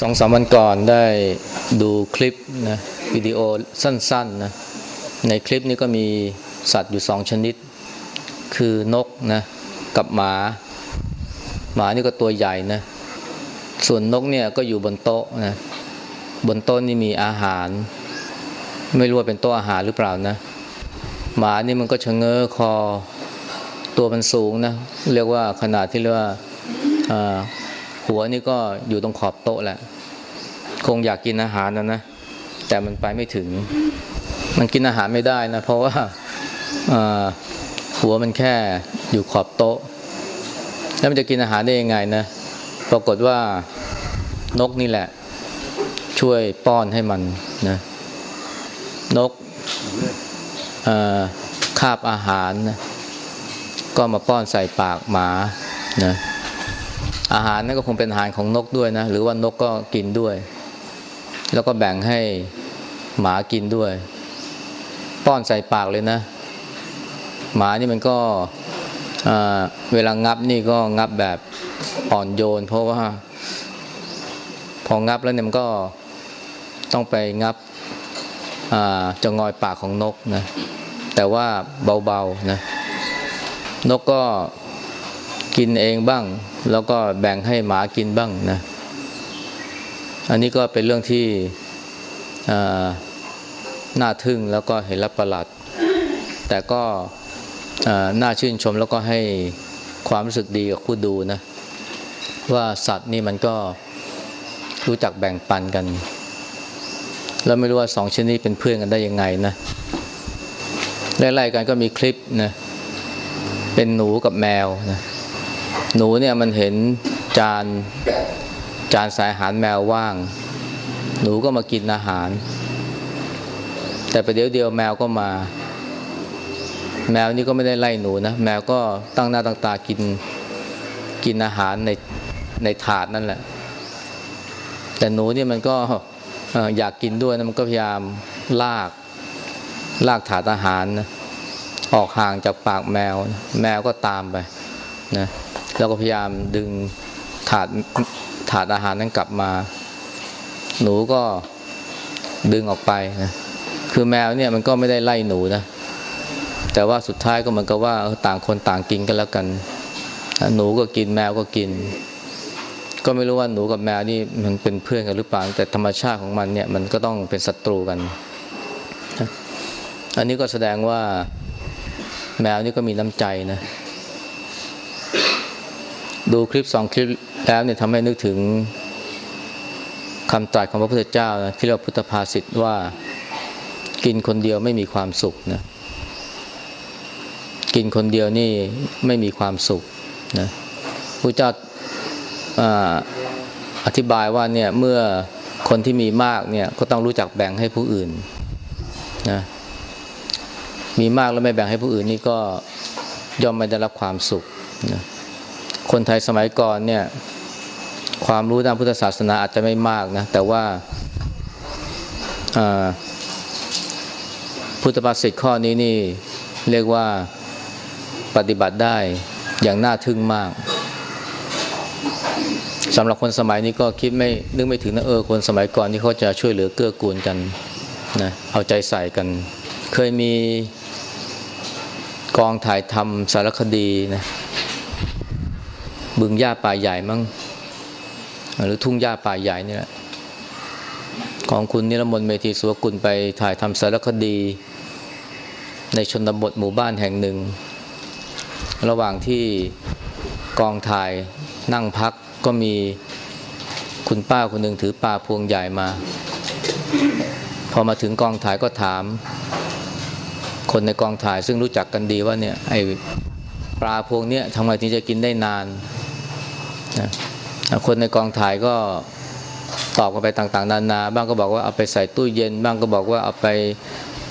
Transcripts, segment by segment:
สองสามวันก่อนได้ดูคลิปนะวิดีโอสั้นๆนะในคลิปนี้ก็มีสัตว์อยู่สองชนิด คือนกนะกับหมา หมานี่ก็ตัวใหญ่นะส่วนนกเนี่ยก็อยู่บนโต๊ะนะบนโต๊ะนี่มีอาหาร ไม่รู้ว่าเป็นโต๊ะอาหารหรือเปล่านะ หมานี่มันก็ชะเง้อคอตัวมันสูงนะเรียกว่าขนาดที่เรียกว่า หัวนี่ก็อยู่ตรงขอบโต๊ะแหละ คงอยากกินอาหารนะนะ แต่มันไปไม่ถึง มันกินอาหารไม่ได้นะ เพราะว่าหัวมันแค่อยู่ขอบโต๊ะ แล้วมันจะกินอาหารได้ยังไงนะ ปรากฏว่านกนี่แหละ ช่วยป้อนให้มันนะ นกคาบอาหารนะก็มาป้อนใส่ปากหมานะ อาหารนั่นก็คงเป็นอาหารของนกด้วยนะ หรือว่านกก็กินด้วย แล้วก็แบ่งให้หมากินด้วย ป้อนใส่ปากเลยนะ หมานี่มันก็เวลางับนี่ก็งับแบบอ่อนโยน เพราะว่า พองับแล้วเนี่ยมันก็ต้องไปงับจะงอยปากของนกนะ แต่ว่าเบาๆนะ นกก็ กินเองบ้าง แล้วก็แบ่งให้หมากินบ้างนะ อันนี้ก็เป็นเรื่องที่น่าทึ่งแล้วก็เห็นรับประหลาดแต่ก็น่าชื่นชมแล้วก็ให้ความรู้สึกดีกับผู้ดูนะ ว่าสัตว์นี่มันก็รู้จักแบ่งปันกัน แล้วไม่รู้ว่าสองชนิดเป็นเพื่อนกันได้ยังไงนะไล่ๆกันก็มีคลิปนะเป็นหนูกับแมวนะ หนูเนี่ยมันเห็นจานจานสายอาหารแมวว่าง หนูก็มากินอาหาร แต่ประเดี๋ยวเดียวแมวก็มา แมวนี่ก็ไม่ได้ไล่หนูนะ แมวก็ตั้งหน้าตั้งตากินกินอาหารในในถาดนั่นแหละ แต่หนูเนี่ยมันก็อยากกินด้วยนะมันก็พยายามลากลากถาดอาหารนะออกห่างจากปากแมว แมวก็ตามไปนะ แล้วก็พยายามดึงถาดถาดอาหารนั้นกลับมา หนูก็ดึงออกไปนะคือแมวเนี่ยมันก็ไม่ได้ไล่หนูนะ แต่ว่าสุดท้ายก็เหมือนกับว่าต่างคนต่างกินกันแล้วกัน หนูก็กินแมวก็กิน ก็ไม่รู้ว่าหนูกับแมวนี่มันเป็นเพื่อนกันหรือเปล่าแต่ธรรมชาติของมันเนี่ยมันก็ต้องเป็นศัตรูกัน อันนี้ก็แสดงว่าแมวนี่ก็มีน้ำใจนะ ดูคลิปสองคลิปแล้วเนี่ยทำให้นึกถึงคำตรัสของพระพุทธเจ้านะที่เรียกพุทธภาษิตว่ากินคนเดียวไม่มีความสุขนะกินคนเดียวนี่ไม่มีความสุขนะพระเจ้าอธิบายว่าเนี่ยเมื่อคนที่มีมากเนี่ยก็ต้องรู้จักแบ่งให้ผู้อื่นนะมีมากแล้วไม่แบ่งให้ผู้อื่นนี่ก็ย่อมไม่ได้รับความสุขนะ คนไทยสมัยก่อนเนี่ย ความรู้ด้านพุทธศาสนาอาจจะไม่มากนะ แต่ว่าพุทธภาษิตข้อนี้นี่เรียกว่าปฏิบัติได้อย่างน่าทึ่งมากสำหรับคนสมัยนี้ก็คิดไม่นึกไม่ถึงนะเออคนสมัยก่อนที่เขาจะช่วยเหลือเกื้อกูลกันนะเอาใจใส่กัน เคยมีกองถ่ายทำสารคดีนะ บึงหญ้าป่าใหญ่มั้งหรือทุ่งหญ้าป่าใหญ่นี่แหละของคุณนิรมนเมธีสุวกุลไปถ่ายทำสารคดี ในชนบทหมู่บ้านแห่งหนึ่ง ระหว่างที่กองถ่ายนั่งพักก็มีคุณป้าคนหนึ่งถือปลาพวงใหญ่มา พอมาถึงกองถ่ายก็ถาม คนในกองถ่ายซึ่งรู้จักกันดีว่าเนี่ยไอปลาพวงเนี้ยทำไมถึงจะกินได้นาน นะคนในกองถ่ายก็ตอบกันไปต่างๆ นานา บ้างก็บอกว่าเอาไปใส่ตู้เย็น บ้างก็บอกว่าเอาไป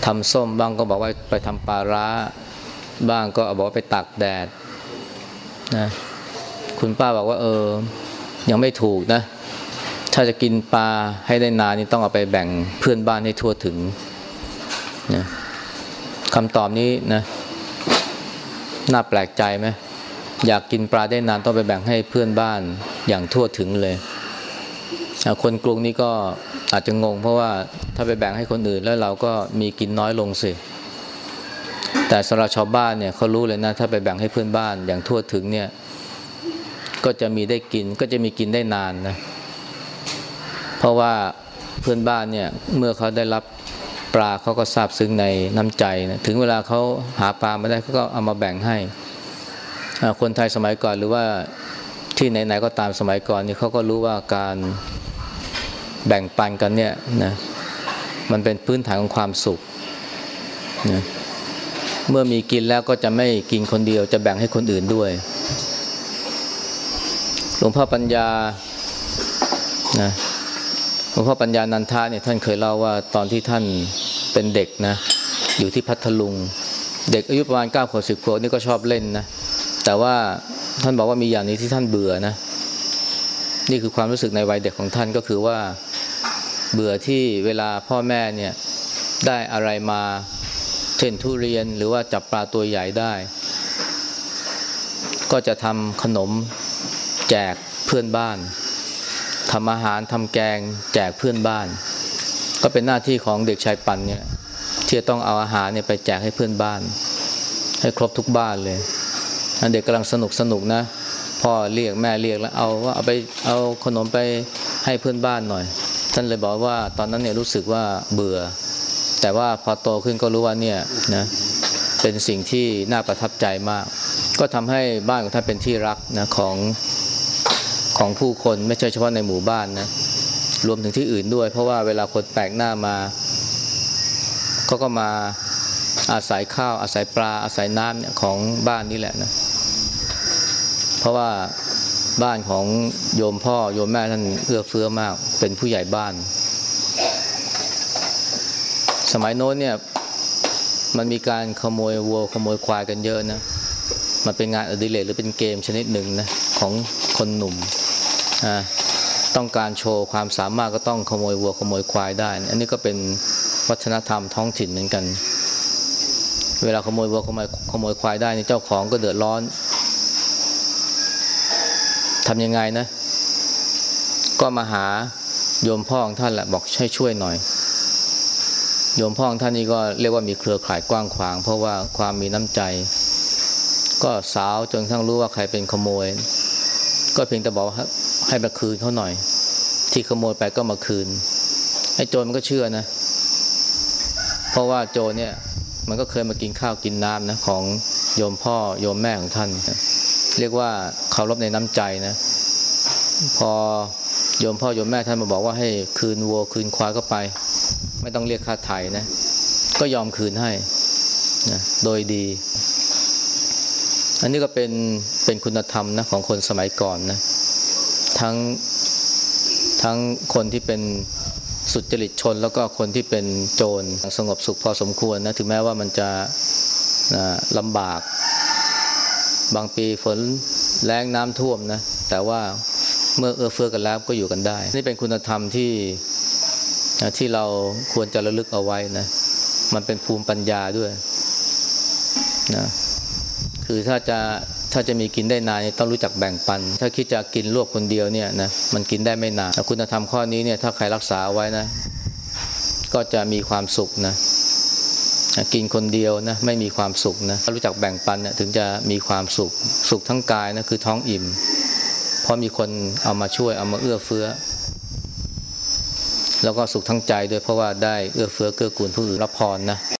ทำส้ม บ้างก็บอกว่าไปทำปลาร้า บ้างก็บอกว่าไปตากแดดนะคุณป้าบอกว่าเออ ยังไม่ถูกนะ ถ้าจะกินปลาให้ได้นานนี่ต้องเอาไปแบ่งเพื่อนบ้านให้ทั่วถึงนะคำตอบนี้นะ น่าแปลกใจไหม อยากกินปลาได้นานต้องไปแบ่งให้เพื่อนบ้านอย่างทั่วถึงเลย คนกรุงนี่ก็อาจจะงง เพราะว่าถ้าไปแบ่งให้คนอื่นแล้วเราก็มีกินน้อยลงสิ แต่สำหรับชาวบ้านเนี่ยเขารู้เลยนะ ถ้าไปแบ่งให้เพื่อนบ้านอย่างทั่วถึงเนี่ย ก็จะมีได้กินก็จะมีกินได้นานนะ เพราะว่าเพื่อนบ้านเนี่ยเมื่อเขาได้รับปลาเขาก็ซาบซึ้งในน้ำใจนะถึงเวลาเขาหาปลาไม่ได้เขาก็เอามาแบ่งให้ คนไทยสมัยก่อนหรือว่าที่ไหนๆก็ตามสมัยก่อนนี่เขาก็รู้ว่าการแบ่งปันกันเนี่ยนะมันเป็นพื้นฐานของความสุขนะเมื่อมีกินแล้วก็จะไม่กินคนเดียว จะแบ่งให้คนอื่นด้วยหลวงพ่อปัญญานะหลวงพ่อปัญญานันทะเนี่ยท่านเคยเล่าว่าตอนที่ท่านเป็นเด็กนะอยู่ที่พัทลุง เด็กอายุประมาณ9ก้าขวบสิบขวบนี่ก็ชอบเล่นนะ แต่ว่าท่านบอกว่ามีอย่างนี้ที่ท่านเบื่อนะ นี่คือความรู้สึกในวัยเด็กของท่านก็คือว่าเบื่อที่เวลาพ่อแม่เนี่ยได้อะไรมาเช่นทุเรียนหรือว่าจับปลาตัวใหญ่ได้ ก็จะทำขนมแจกเพื่อนบ้านทำอาหารทำแกงแจกเพื่อนบ้าน ก็เป็นหน้าที่ของเด็กชายปันเนี่ยที่จะต้องเอาอาหารเนี่ยไปแจกให้เพื่อนบ้าน ให้ครบทุกบ้านเลย เด็กกำลังสนุกสนุกนะพ่อเรียกแม่เรียกแล้วเอาว่าเอาไปเอาขนมไปให้เพื่อนบ้านหน่อย ท่านเลยบอกว่าตอนนั้นเนี่ยรู้สึกว่าเบื่อ แต่ว่าพอโตขึ้นก็รู้ว่าเนี่ยนะเป็นสิ่งที่น่าประทับใจมาก ก็ทำให้บ้านของท่านเป็นที่รักนะของของผู้คนไม่ใช่เฉพาะในหมู่บ้านนะรวมถึงที่อื่นด้วย เพราะว่าเวลาคนแปลกหน้ามาเขาก็มาอาศัยข้าวอาศัยปลาอาศัยน้ำเนี่ยของบ้านนี่แหละนะ ราะว่าบ้านของโยมพ่อโยมแม่ท่านเอื้อเฟื้อมาก เป็นผู้ใหญ่บ้าน สมัยโน้นเนี่ย มันมีการขโมยวัวขโมยควายกันเยอะนะ มันเป็นงานอดิเรกหรือเป็นเกมชนิดหนึ่งนะของคนหนุ่มอ่าต้องการโชว์ความสามารถก็ต้องขโมยวัวขโมยควายได้ อันนี้ก็เป็นวัฒนธรรมท้องถิ่นเหมือนกัน เวลาขโมยวัวขโมยขโมยควายได้นี่เจ้าของก็เดือดร้อน ทำยังไงนะ ก็มาหาโยมพ่อของท่านแหละบอกให้ช่วยหน่อย โยมพ่อของท่านนี่ก็เรียกว่ามีเครือข่ายกว้างขวาง เพราะว่าความมีน้ำใจ ก็สาวจนทั้งรู้ว่าใครเป็นขโมย ก็เพียงแต่บอกให้มาคืนเขาหน่อย ที่ขโมยไปก็มาคืนไอ้โจรมันก็เชื่อนะ เพราะว่าโจรเนี่ยมันก็เคยมากินข้าวกินน้ำนะของโยมพ่อโยมแม่ของท่านนะ เรียกว่าเคารพในน้ำใจนะ พอโยมพ่อโยมแม่ท่านมาบอกว่าให้คืนวัวคืนควายก็ไป ไม่ต้องเรียกค่าไถ่นะ ก็ยอมคืนให้นะโดยดี อันนี้ก็เป็นเป็นคุณธรรมนะของคนสมัยก่อนนะ ทั้งทั้งคนที่เป็นสุจริตชนแล้วก็คนที่เป็นโจรสงบสุขพอสมควรนะถึงแม้ว่ามันจะนะลำบาก บางปีฝนแรงน้ำท่วมนะแต่ว่าเมื่อเอื้อเฟื้อกันแล้วก็อยู่กันได้ นี่เป็นคุณธรรมที่ที่เราควรจะระลึกเอาไว้นะมันเป็นภูมิปัญญาด้วยนะคือถ้าจะถ้าจะมีกินได้นานต้องรู้จักแบ่งปัน ถ้าคิดจะกินรวบคนเดียวเนี่ยนะมันกินได้ไม่นานคุณธรรมข้อนี้เนี่ยถ้าใครรักษาไว้นะ ก็จะมีความสุขนะ กินคนเดียวนะไม่มีความสุขนะรู้จักแบ่งปันนะถึงจะมีความสุข สุขทั้งกายนะคือท้องอิ่ม เพราะมีคนเอามาช่วยเอามาเอื้อเฟื้อ แล้วก็สุขทั้งใจด้วยเพราะว่าได้เอื้อเฟื้อเกื้อกูลผู้อื่นรับพรนะ